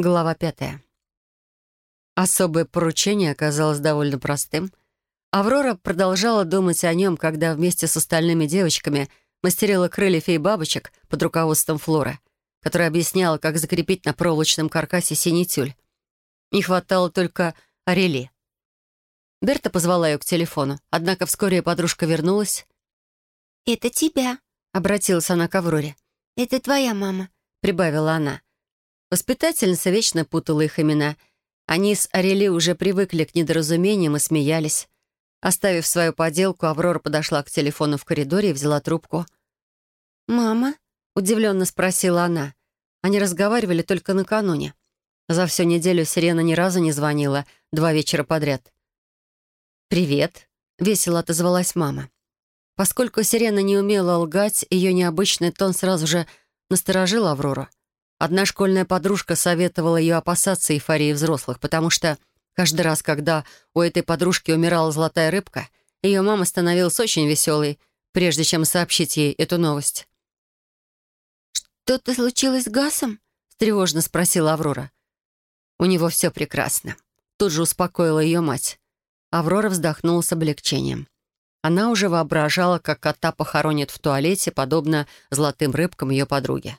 Глава пятая. Особое поручение оказалось довольно простым. Аврора продолжала думать о нем, когда вместе с остальными девочками мастерила крылья фей бабочек под руководством Флоры, которая объясняла, как закрепить на проволочном каркасе синий тюль. Не хватало только Арели. Берта позвала ее к телефону, однако вскоре подружка вернулась. «Это тебя», — обратилась она к Авроре. «Это твоя мама», — прибавила она. Воспитательница вечно путала их имена. Они с Арели уже привыкли к недоразумениям и смеялись. Оставив свою поделку, Аврора подошла к телефону в коридоре и взяла трубку. «Мама?» — удивленно спросила она. Они разговаривали только накануне. За всю неделю Сирена ни разу не звонила, два вечера подряд. «Привет», — весело отозвалась мама. Поскольку Сирена не умела лгать, ее необычный тон сразу же насторожил Аврору. Одна школьная подружка советовала ее опасаться эйфории взрослых, потому что каждый раз, когда у этой подружки умирала золотая рыбка, ее мама становилась очень веселой, прежде чем сообщить ей эту новость. «Что-то случилось с Гасом?» — тревожно спросила Аврора. «У него все прекрасно». Тут же успокоила ее мать. Аврора вздохнула с облегчением. Она уже воображала, как кота похоронит в туалете, подобно золотым рыбкам ее подруги.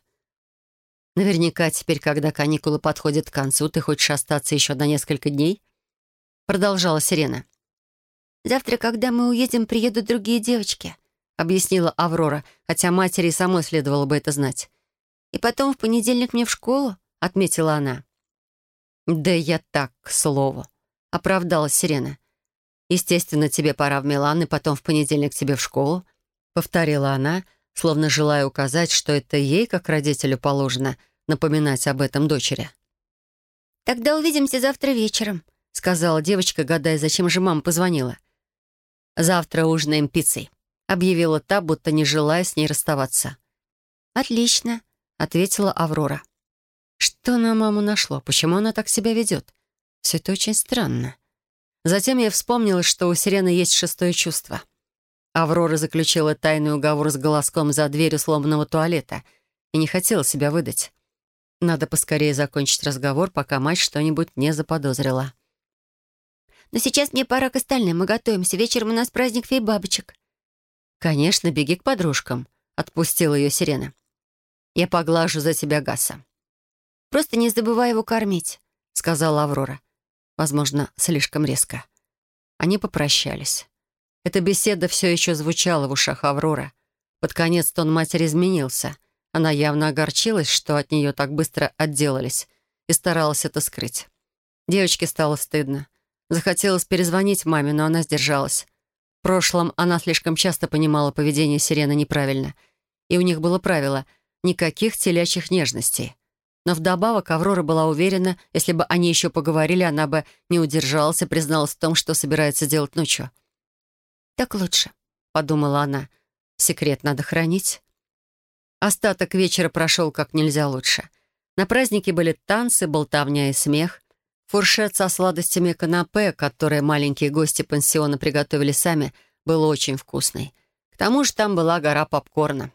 Наверняка теперь, когда каникулы подходят к концу, ты хочешь остаться еще на несколько дней?» Продолжала Сирена. «Завтра, когда мы уедем, приедут другие девочки», объяснила Аврора, хотя матери и самой следовало бы это знать. «И потом в понедельник мне в школу», — отметила она. «Да я так, к слову», — оправдалась Сирена. «Естественно, тебе пора в Милан, и потом в понедельник тебе в школу», — повторила она, словно желая указать, что это ей, как родителю, положено — напоминать об этом дочери. «Тогда увидимся завтра вечером», — сказала девочка, гадая, зачем же мама позвонила. «Завтра ужинаем пиццей», — объявила та, будто не желая с ней расставаться. «Отлично», — ответила Аврора. Что на маму нашло? Почему она так себя ведет? Все это очень странно. Затем я вспомнила, что у Сирены есть шестое чувство. Аврора заключила тайный уговор с голоском за дверью сломанного туалета и не хотела себя выдать. Надо поскорее закончить разговор, пока мать что-нибудь не заподозрила. «Но сейчас мне пора к остальным. Мы готовимся. Вечером у нас праздник фей-бабочек». «Конечно, беги к подружкам», — отпустила ее сирена. «Я поглажу за тебя Гаса». «Просто не забывай его кормить», — сказала Аврора. Возможно, слишком резко. Они попрощались. Эта беседа все еще звучала в ушах Авроры. Под конец тон матери изменился — она явно огорчилась, что от нее так быстро отделались, и старалась это скрыть. Девочке стало стыдно. Захотелось перезвонить маме, но она сдержалась. В прошлом она слишком часто понимала поведение Сирены неправильно, и у них было правило — никаких телячьих нежностей. Но вдобавок Аврора была уверена, если бы они еще поговорили, она бы не удержалась и призналась в том, что собирается делать ночью. «Так лучше», — подумала она. «Секрет надо хранить». Остаток вечера прошел как нельзя лучше. На празднике были танцы, болтовня и смех. Фуршет со сладостями канапе, которые маленькие гости пансиона приготовили сами, был очень вкусный. К тому же там была гора попкорна.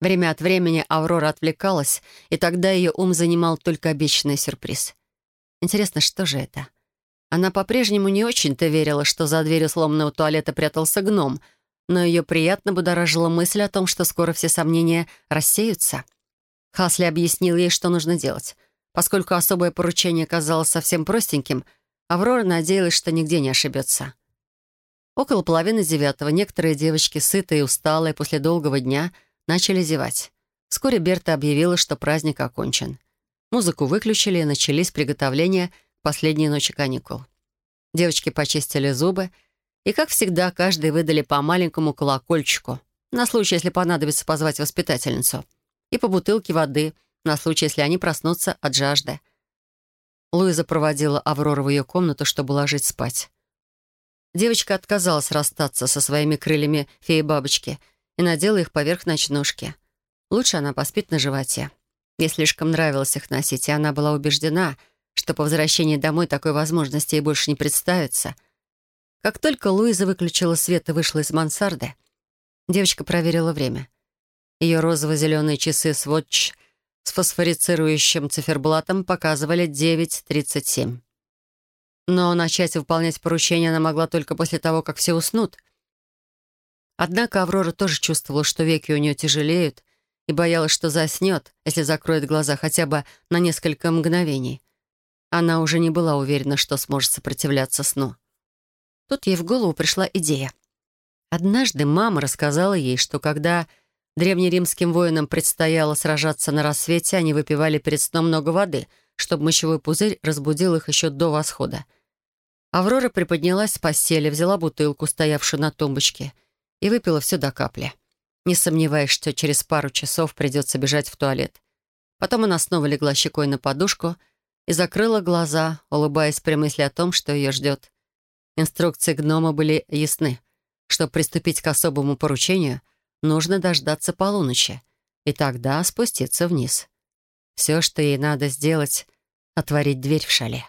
Время от времени Аврора отвлекалась, и тогда ее ум занимал только обещанный сюрприз. Интересно, что же это? Она по-прежнему не очень-то верила, что за дверью сломанного туалета прятался гном — но ее приятно будоражила мысль о том, что скоро все сомнения рассеются. Хасли объяснил ей, что нужно делать. Поскольку особое поручение казалось совсем простеньким, Аврора надеялась, что нигде не ошибется. Около половины девятого некоторые девочки, сытые и усталые после долгого дня, начали зевать. Вскоре Берта объявила, что праздник окончен. Музыку выключили, и начались приготовления к последней ночи каникул. Девочки почистили зубы и, как всегда, каждый выдали по маленькому колокольчику, на случай, если понадобится позвать воспитательницу, и по бутылке воды, на случай, если они проснутся от жажды. Луиза проводила Аврору в ее комнату, чтобы ложить спать. Девочка отказалась расстаться со своими крыльями феи-бабочки и надела их поверх ночнушки. Лучше она поспит на животе. Ей слишком нравилось их носить, и она была убеждена, что по возвращении домой такой возможности ей больше не представится — как только Луиза выключила свет и вышла из мансарды, девочка проверила время. Ее розово-зеленые часы Swatch с фосфорицирующим циферблатом показывали 9.37. Но начать выполнять поручение она могла только после того, как все уснут. Однако Аврора тоже чувствовала, что веки у нее тяжелеют, и боялась, что заснет, если закроет глаза хотя бы на несколько мгновений. Она уже не была уверена, что сможет сопротивляться сну. Тут ей в голову пришла идея. Однажды мама рассказала ей, что когда древнеримским воинам предстояло сражаться на рассвете, они выпивали перед сном много воды, чтобы мочевой пузырь разбудил их еще до восхода. Аврора приподнялась с постели, взяла бутылку, стоявшую на тумбочке, и выпила все до капли, не сомневаясь, что через пару часов придется бежать в туалет. Потом она снова легла щекой на подушку и закрыла глаза, улыбаясь при мысли о том, что ее ждет. Инструкции гнома были ясны. Чтобы приступить к особому поручению, нужно дождаться полуночи и тогда спуститься вниз. Все, что ей надо сделать — отворить дверь в шале.